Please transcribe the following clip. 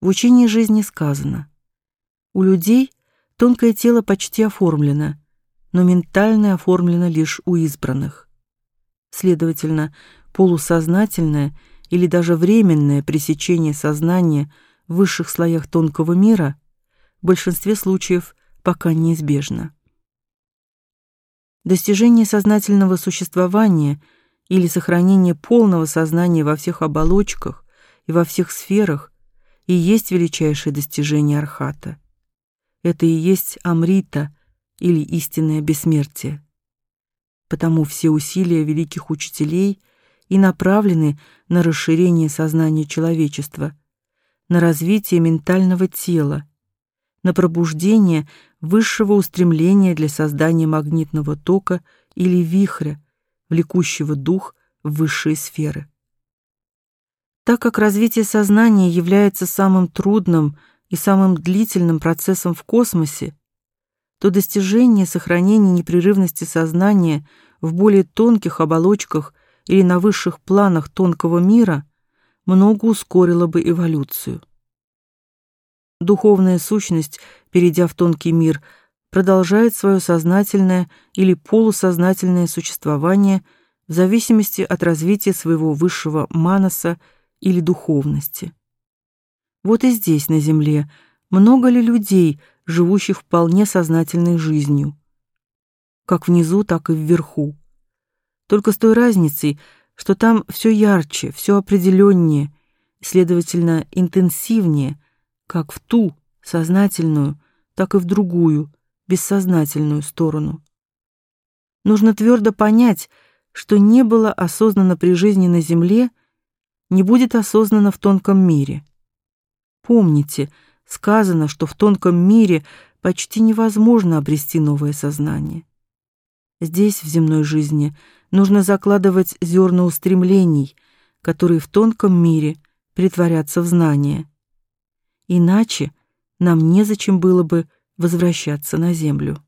В учении жизни сказано: у людей тонкое тело почти оформлено, но ментальное оформлено лишь у избранных. Следовательно, полусознательное или даже временное пресечение сознания в высших слоях тонкого мира в большинстве случаев пока неизбежно. Достижение сознательного существования или сохранение полного сознания во всех оболочках и во всех сферах и есть величайшее достижение архата. Это и есть амрита или истинное бессмертие. Потому все усилия великих учителей и направлены на расширение сознания человечества, на развитие ментального тела, на пробуждение высшего устремления для создания магнитного тока или вихря, влекущего дух в высшие сферы. Так как развитие сознания является самым трудным и самым длительным процессом в космосе, то достижение сохранения непрерывности сознания в более тонких оболочках или на высших планах тонкого мира много ускорило бы эволюцию. Духовная сущность, перейдя в тонкий мир, продолжает свое сознательное или полусознательное существование в зависимости от развития своего высшего манаса или духовности. Вот и здесь, на земле, много ли людей, живущих вполне сознательной жизнью, как внизу, так и вверху. Только с той разницей, что там все ярче, все определеннее, следовательно, интенсивнее, как в ту сознательную, так и в другую, бессознательную сторону. Нужно твердо понять, что не было осознанно при жизни на земле, не будет осознанно в тонком мире. Помните, сказано, что в тонком мире почти невозможно обрести новое сознание. Здесь, в земной жизни, нужно закладывать зерна устремлений, которые в тонком мире притворятся в знания. Иначе нам незачем было бы возвращаться на землю.